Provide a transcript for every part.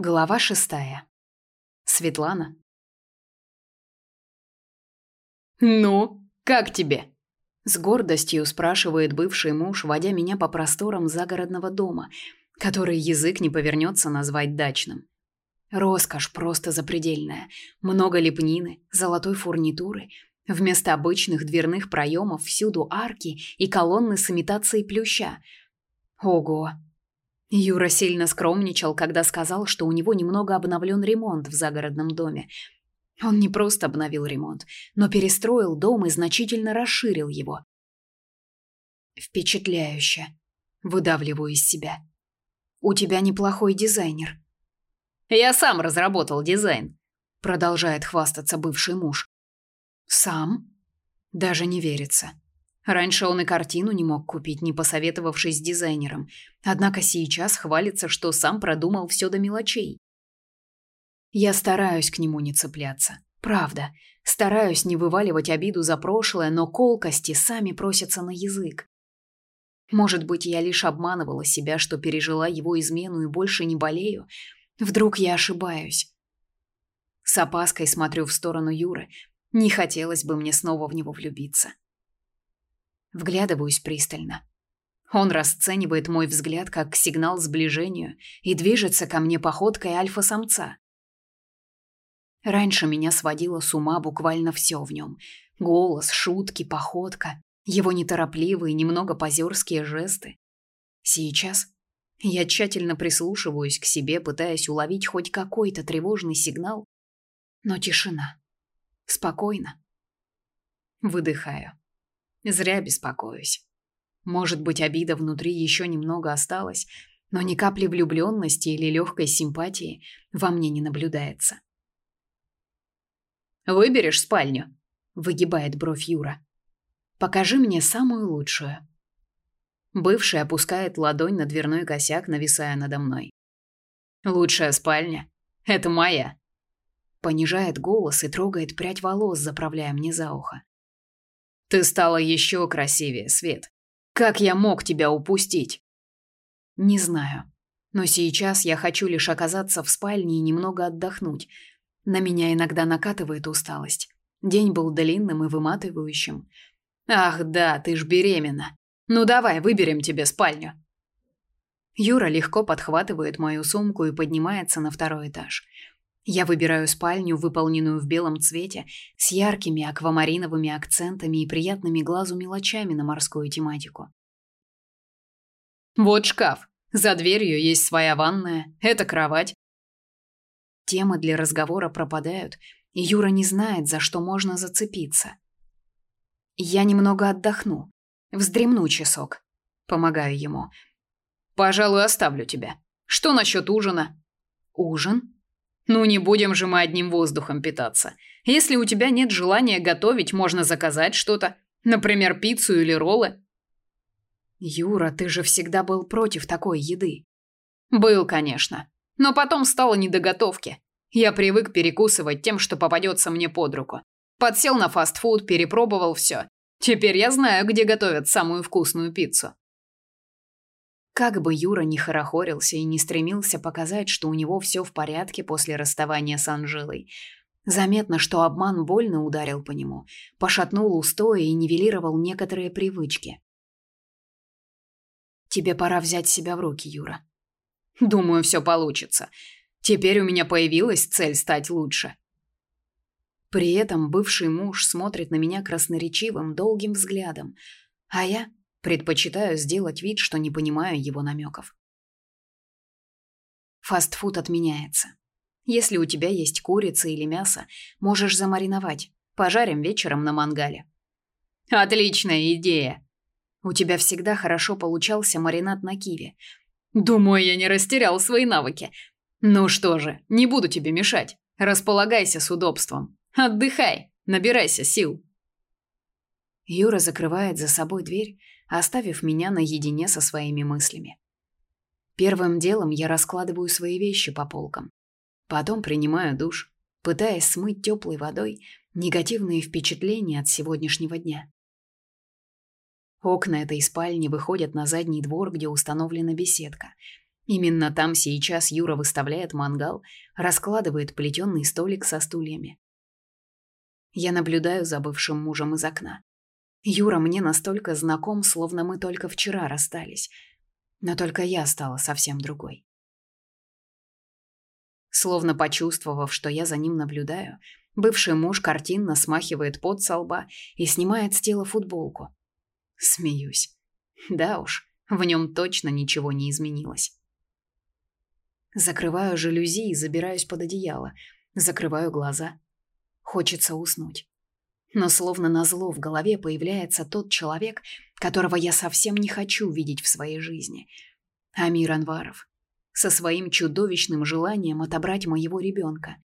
Глава шестая. Светлана. «Ну, как тебе?» С гордостью спрашивает бывший муж, водя меня по просторам загородного дома, который язык не повернется назвать дачным. Роскошь просто запредельная. Много лепнины, золотой фурнитуры. Вместо обычных дверных проемов всюду арки и колонны с имитацией плюща. Ого, Юра сильно скромничал, когда сказал, что у него немного обновлен ремонт в загородном доме. Он не просто обновил ремонт, но перестроил дом и значительно расширил его. Впечатляюще. Выдавливаю из себя. У тебя неплохой дизайнер. Я сам разработал дизайн, продолжает хвастаться бывший муж. Сам? Даже не верится. Раньше он и картину не мог купить, не посоветовавшись с дизайнером. Однако сейчас хвалится, что сам продумал все до мелочей. Я стараюсь к нему не цепляться. Правда. Стараюсь не вываливать обиду за прошлое, но колкости сами просятся на язык. Может быть, я лишь обманывала себя, что пережила его измену и больше не болею. Вдруг я ошибаюсь. С опаской смотрю в сторону Юры. Не хотелось бы мне снова в него влюбиться. Вглядываюсь пристально. Он расценивает мой взгляд как сигнал сближению и движется ко мне походкой альфа-самца. Раньше меня сводило с ума буквально все в нем. Голос, шутки, походка, его неторопливые, немного позерские жесты. Сейчас я тщательно прислушиваюсь к себе, пытаясь уловить хоть какой-то тревожный сигнал, но тишина. Спокойно. Выдыхаю. Зря беспокоюсь. Может быть, обида внутри еще немного осталась, но ни капли влюбленности или легкой симпатии во мне не наблюдается. «Выберешь спальню?» – выгибает бровь Юра. «Покажи мне самую лучшую». Бывший опускает ладонь на дверной косяк, нависая надо мной. «Лучшая спальня? Это моя!» Понижает голос и трогает прядь волос, заправляя мне за ухо. Ты стала еще красивее, Свет. Как я мог тебя упустить? Не знаю. Но сейчас я хочу лишь оказаться в спальне и немного отдохнуть. На меня иногда накатывает усталость. День был длинным и выматывающим. Ах, да, ты ж беременна. Ну давай, выберем тебе спальню. Юра легко подхватывает мою сумку и поднимается на второй этаж. Я выбираю спальню, выполненную в белом цвете, с яркими аквамариновыми акцентами и приятными глазу мелочами на морскую тематику. Вот шкаф. За дверью есть своя ванная. Это кровать. Темы для разговора пропадают, и Юра не знает, за что можно зацепиться. Я немного отдохну, вздремну часок. Помогаю ему. Пожалуй, оставлю тебя. Что насчет ужина? Ужин? Ну не будем же мы одним воздухом питаться. Если у тебя нет желания готовить, можно заказать что-то, например, пиццу или роллы. Юра, ты же всегда был против такой еды. Был, конечно, но потом стало не до готовки. Я привык перекусывать тем, что попадется мне под руку. Подсел на фастфуд, перепробовал все. Теперь я знаю, где готовят самую вкусную пиццу. Как бы Юра ни хорохорился и не стремился показать, что у него все в порядке после расставания с Анжелой, заметно, что обман больно ударил по нему, пошатнул устои и нивелировал некоторые привычки. Тебе пора взять себя в руки, Юра. Думаю, все получится. Теперь у меня появилась цель стать лучше. При этом бывший муж смотрит на меня красноречивым, долгим взглядом, а я Предпочитаю сделать вид, что не понимаю его намеков. Фастфуд отменяется. Если у тебя есть курица или мясо, можешь замариновать. Пожарим вечером на мангале. Отличная идея. У тебя всегда хорошо получался маринад на киве. Думаю, я не растерял свои навыки. Ну что же, не буду тебе мешать. Располагайся с удобством. Отдыхай, набирайся сил. Юра закрывает за собой дверь, оставив меня наедине со своими мыслями. Первым делом я раскладываю свои вещи по полкам. Потом принимаю душ, пытаясь смыть теплой водой негативные впечатления от сегодняшнего дня. Окна этой спальни выходят на задний двор, где установлена беседка. Именно там сейчас Юра выставляет мангал, раскладывает плетеный столик со стульями. Я наблюдаю за бывшим мужем из окна. Юра мне настолько знаком, словно мы только вчера расстались. Но только я стала совсем другой. Словно почувствовав, что я за ним наблюдаю, бывший муж картинно смахивает пот со лба и снимает с тела футболку. Смеюсь. Да уж, в нем точно ничего не изменилось. Закрываю жалюзи и забираюсь под одеяло. Закрываю глаза. Хочется уснуть. Но словно назло в голове появляется тот человек, которого я совсем не хочу видеть в своей жизни. Амир Анваров. Со своим чудовищным желанием отобрать моего ребенка.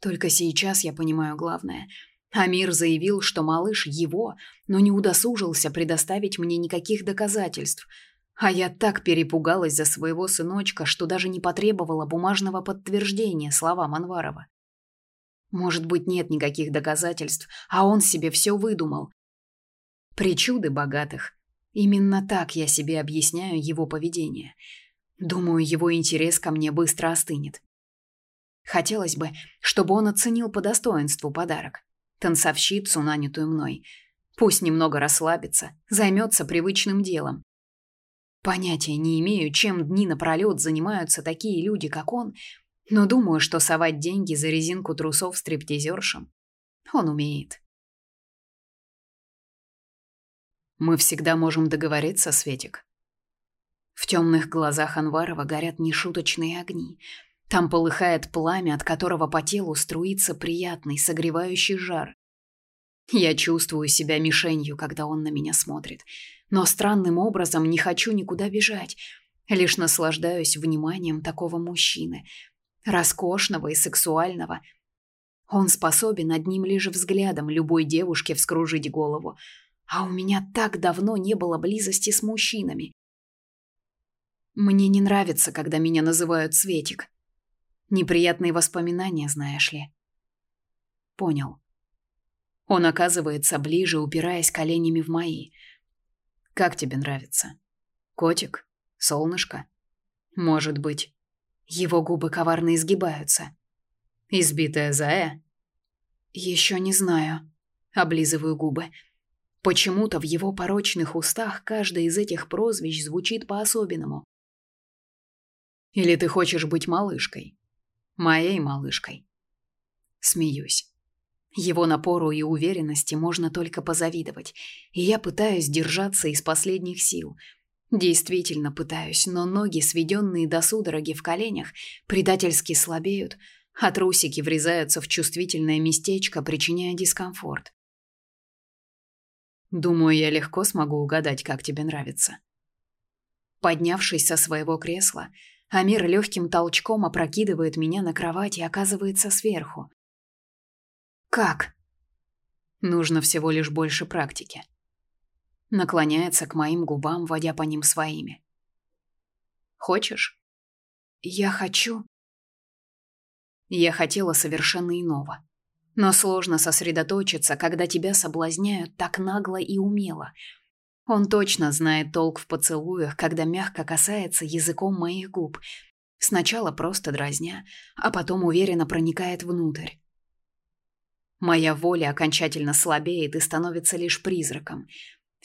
Только сейчас я понимаю главное. Амир заявил, что малыш его, но не удосужился предоставить мне никаких доказательств – а я так перепугалась за своего сыночка, что даже не потребовала бумажного подтверждения словам Анварова. Может быть, нет никаких доказательств, а он себе все выдумал. Причуды богатых. Именно так я себе объясняю его поведение. Думаю, его интерес ко мне быстро остынет. Хотелось бы, чтобы он оценил по достоинству подарок. Танцовщицу, нанятую мной. Пусть немного расслабится, займется привычным делом. Понятия не имею, чем дни напролет занимаются такие люди, как он, но думаю, что совать деньги за резинку трусов стриптизершам он умеет. Мы всегда можем договориться, Светик. В темных глазах Анварова горят нешуточные огни. Там полыхает пламя, от которого по телу струится приятный, согревающий жар. Я чувствую себя мишенью, когда он на меня смотрит но странным образом не хочу никуда бежать, лишь наслаждаюсь вниманием такого мужчины, роскошного и сексуального. Он способен одним лишь взглядом любой девушке вскружить голову, а у меня так давно не было близости с мужчинами. Мне не нравится, когда меня называют Светик. Неприятные воспоминания, знаешь ли. Понял. Он оказывается ближе, упираясь коленями в мои – как тебе нравится? Котик? Солнышко? Может быть. Его губы коварно изгибаются. Избитая зая? Еще не знаю. Облизываю губы. Почему-то в его порочных устах каждое из этих прозвищ звучит по-особенному. Или ты хочешь быть малышкой? Моей малышкой. Смеюсь. Его напору и уверенности можно только позавидовать, и я пытаюсь держаться из последних сил. Действительно пытаюсь, но ноги, сведенные до судороги в коленях, предательски слабеют, а трусики врезаются в чувствительное местечко, причиняя дискомфорт. Думаю, я легко смогу угадать, как тебе нравится. Поднявшись со своего кресла, Амир легким толчком опрокидывает меня на кровать и оказывается сверху. Как? Нужно всего лишь больше практики. Наклоняется к моим губам, водя по ним своими. Хочешь? Я хочу. Я хотела совершенно иного. Но сложно сосредоточиться, когда тебя соблазняют так нагло и умело. Он точно знает толк в поцелуях, когда мягко касается языком моих губ. Сначала просто дразня, а потом уверенно проникает внутрь. Моя воля окончательно слабеет и становится лишь призраком.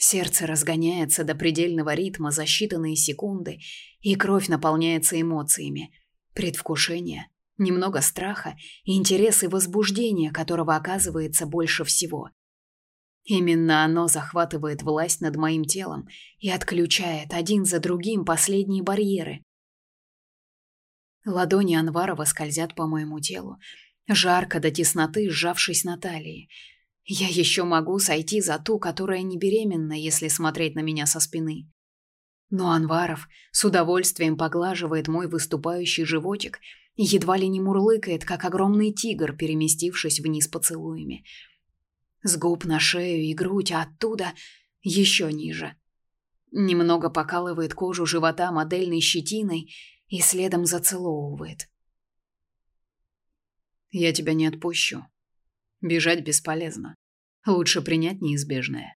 Сердце разгоняется до предельного ритма за считанные секунды, и кровь наполняется эмоциями. Предвкушение, немного страха, интерес и возбуждение, которого оказывается больше всего. Именно оно захватывает власть над моим телом и отключает один за другим последние барьеры. Ладони Анварова скользят по моему телу, Жарко до тесноты, сжавшись на талии. Я еще могу сойти за ту, которая не беременна, если смотреть на меня со спины. Но Анваров с удовольствием поглаживает мой выступающий животик и едва ли не мурлыкает, как огромный тигр, переместившись вниз поцелуями. С губ на шею и грудь, а оттуда еще ниже. Немного покалывает кожу живота модельной щетиной и следом зацеловывает. Я тебя не отпущу. Бежать бесполезно. Лучше принять неизбежное.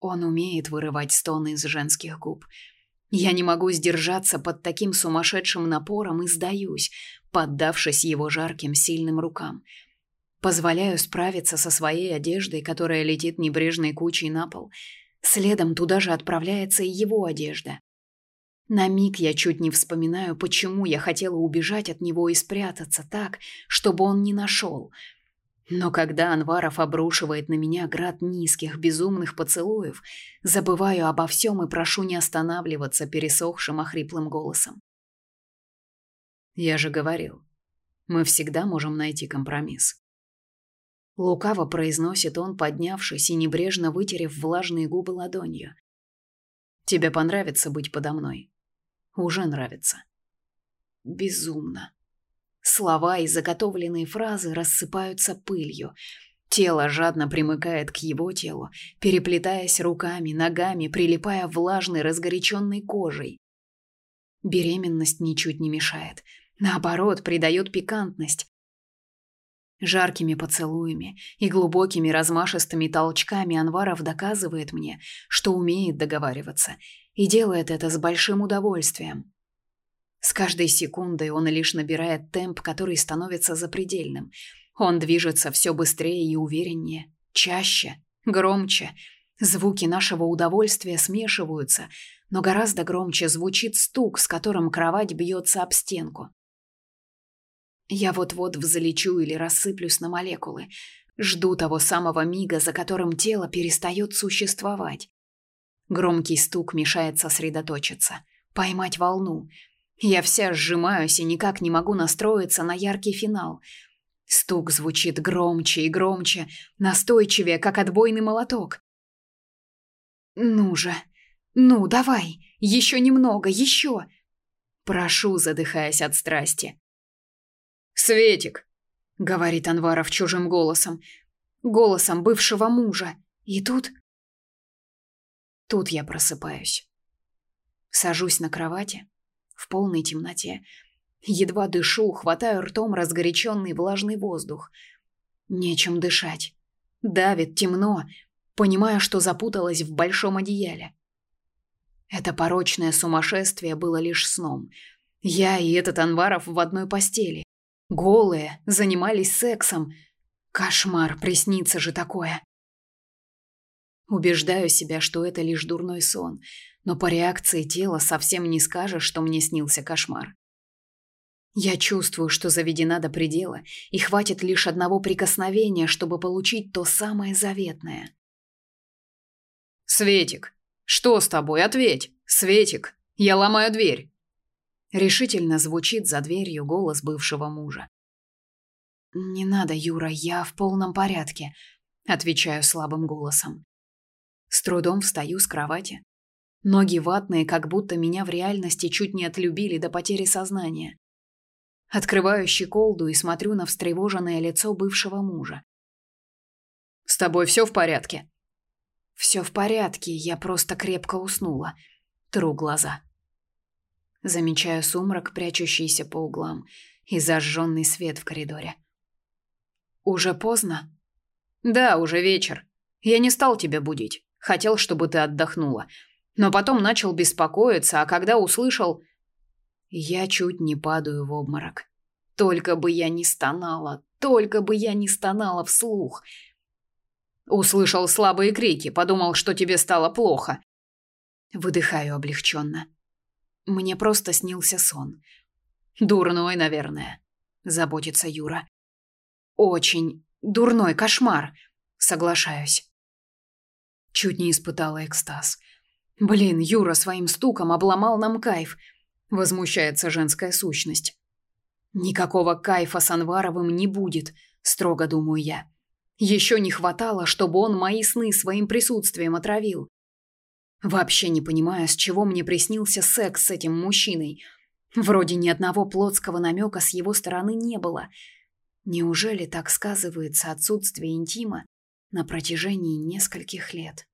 Он умеет вырывать стоны из женских губ. Я не могу сдержаться под таким сумасшедшим напором и сдаюсь, поддавшись его жарким сильным рукам. Позволяю справиться со своей одеждой, которая летит небрежной кучей на пол. Следом туда же отправляется и его одежда. На миг я чуть не вспоминаю, почему я хотела убежать от него и спрятаться так, чтобы он не нашел. Но когда Анваров обрушивает на меня град низких, безумных поцелуев, забываю обо всем и прошу не останавливаться пересохшим, охриплым голосом. Я же говорил, мы всегда можем найти компромисс. Лукаво произносит он, поднявшись и небрежно вытерев влажные губы ладонью. Тебе понравится быть подо мной. Уже нравится. Безумно. Слова и заготовленные фразы рассыпаются пылью. Тело жадно примыкает к его телу, переплетаясь руками, ногами, прилипая влажной, разгоряченной кожей. Беременность ничуть не мешает. Наоборот, придает пикантность. Жаркими поцелуями и глубокими размашистыми толчками Анваров доказывает мне, что умеет договариваться и делает это с большим удовольствием. С каждой секундой он лишь набирает темп, который становится запредельным. Он движется все быстрее и увереннее, чаще, громче. Звуки нашего удовольствия смешиваются, но гораздо громче звучит стук, с которым кровать бьется об стенку. Я вот-вот взлечу или рассыплюсь на молекулы. Жду того самого мига, за которым тело перестает существовать. Громкий стук мешает сосредоточиться, поймать волну. Я вся сжимаюсь и никак не могу настроиться на яркий финал. Стук звучит громче и громче, настойчивее, как отбойный молоток. «Ну же! Ну, давай! Еще немного, еще!» Прошу, задыхаясь от страсти. «Светик!» — говорит Анваров чужим голосом. Голосом бывшего мужа. И тут Тут я просыпаюсь. Сажусь на кровати в полной темноте. Едва дышу, хватаю ртом разгоряченный влажный воздух. Нечем дышать. Давит темно, понимая, что запуталась в большом одеяле. Это порочное сумасшествие было лишь сном. Я и этот Анваров в одной постели. Голые, занимались сексом. Кошмар, приснится же такое. Убеждаю себя, что это лишь дурной сон, но по реакции тела совсем не скажешь, что мне снился кошмар. Я чувствую, что заведена до предела, и хватит лишь одного прикосновения, чтобы получить то самое заветное. «Светик, что с тобой? Ответь! Светик, я ломаю дверь!» Решительно звучит за дверью голос бывшего мужа. «Не надо, Юра, я в полном порядке», — отвечаю слабым голосом. С трудом встаю с кровати. Ноги ватные, как будто меня в реальности чуть не отлюбили до потери сознания. Открываю щеколду и смотрю на встревоженное лицо бывшего мужа. «С тобой все в порядке?» «Все в порядке, я просто крепко уснула. Тру глаза». Замечаю сумрак, прячущийся по углам, и зажженный свет в коридоре. «Уже поздно?» «Да, уже вечер. Я не стал тебя будить. Хотел, чтобы ты отдохнула. Но потом начал беспокоиться, а когда услышал... Я чуть не падаю в обморок. Только бы я не стонала, только бы я не стонала вслух. Услышал слабые крики, подумал, что тебе стало плохо. Выдыхаю облегченно. Мне просто снился сон. Дурной, наверное, заботится Юра. Очень дурной кошмар, соглашаюсь. Чуть не испытала экстаз. Блин, Юра своим стуком обломал нам кайф. Возмущается женская сущность. Никакого кайфа с Анваровым не будет, строго думаю я. Еще не хватало, чтобы он мои сны своим присутствием отравил. Вообще не понимаю, с чего мне приснился секс с этим мужчиной. Вроде ни одного плотского намека с его стороны не было. Неужели так сказывается отсутствие интима на протяжении нескольких лет?